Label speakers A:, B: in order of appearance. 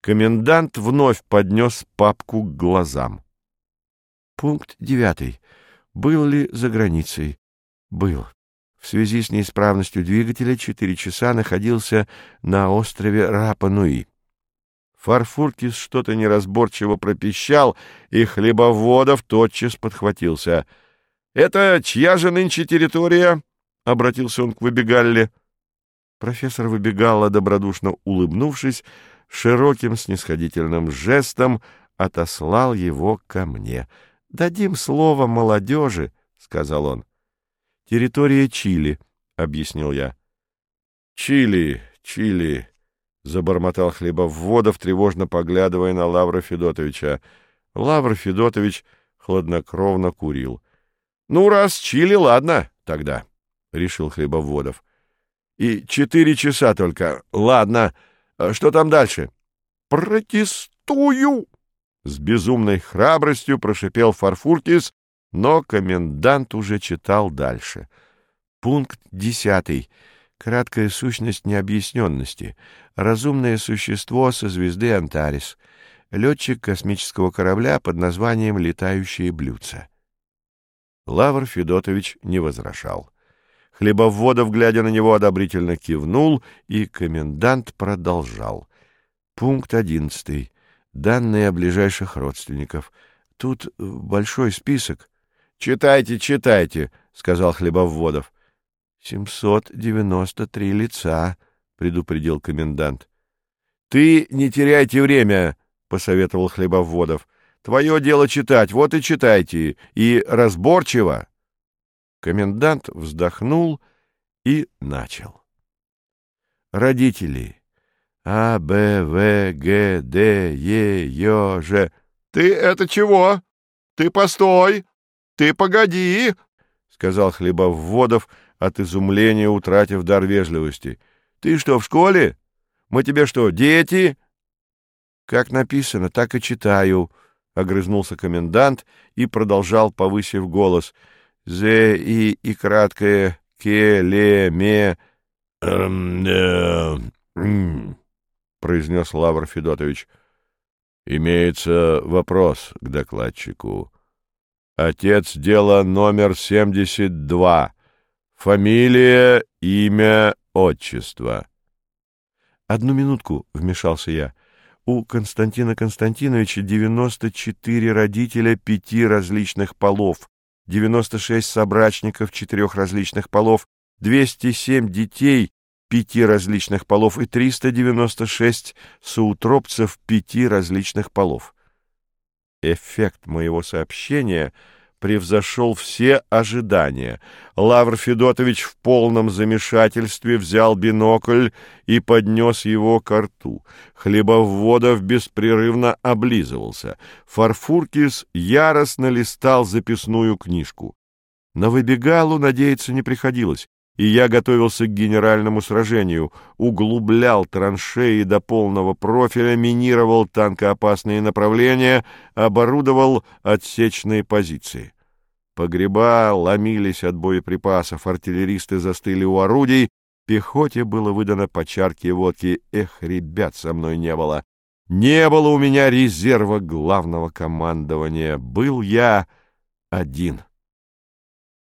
A: Комендант вновь поднес папку к глазам.
B: Пункт девятый. Был ли за границей? Был. В связи с неисправностью двигателя четыре часа находился на острове Рапа-Нуи.
A: Фарфуркис что-то неразборчиво пропищал, и Хлебоводов тотчас подхватился. — Это чья же нынче территория? — обратился он к Выбегалле. Профессор Выбегала, добродушно улыбнувшись, широким снисходительным жестом отослал его ко мне. — Дадим слово молодежи, — сказал он. — Территория Чили, — объяснил я. — Чили, Чили, забормотал Хлебоводов, тревожно поглядывая на Лавра Федотовича. Лавр Федотович хладнокровно курил. — Ну, раз чили, ладно тогда, — решил Хлебоводов. — И четыре часа только. Ладно. Что там дальше? — Протестую! — с безумной храбростью прошипел Фарфуркис, но комендант уже читал дальше.
B: Пункт десятый. Краткая сущность необъясненности. Разумное существо со звезды Антарис. Летчик космического корабля под названием «Летающие блюдца».
A: Лавр Федотович не возражал. Хлебоводов, глядя на него, одобрительно кивнул, и комендант продолжал.
B: Пункт одиннадцатый. Данные о ближайших родственников. Тут большой список.
A: — Читайте, читайте, — сказал Хлебоводов.
B: — Семьсот девяносто три лица, — предупредил комендант.
A: — Ты не теряйте время, — посоветовал Хлебоводов. — Твое дело читать, вот и читайте, и разборчиво. Комендант вздохнул и начал.
B: Родители. А, Б, В, Г, Д, Е, Ё, Ж.
A: — Ты это чего? Ты постой! Ты погоди! — сказал Хлебоводов, — от изумления утратив дар вежливости. — Ты что, в школе? Мы тебе что, дети? — Как написано, так и читаю, — огрызнулся комендант и продолжал, повысив голос. — З и и краткое ке ле ме произнес Лавр Федотович. — Имеется вопрос к докладчику. Отец дела номер семьдесят два. Фамилия, имя, отчество.
B: Одну минутку, вмешался я. У Константина Константиновича девяносто четыре родителя пяти различных полов, девяносто шесть собрачников четырех различных полов, двести семь детей пяти различных полов и триста девяносто шесть соутропцев пяти различных полов. Эффект моего сообщения — превзошел все ожидания. Лавр Федотович в полном замешательстве взял бинокль и поднес его к рту. Хлебоводов беспрерывно облизывался. Фарфуркис яростно листал записную книжку. На выбегалу надеяться не приходилось и я готовился к генеральному сражению, углублял траншеи до полного профиля, минировал танкоопасные направления, оборудовал отсечные позиции. Погреба ломились от боеприпасов, артиллеристы застыли у орудий, пехоте было выдано по чарке водки. Эх, ребят со мной не было. Не было у меня резерва главного командования. Был я один.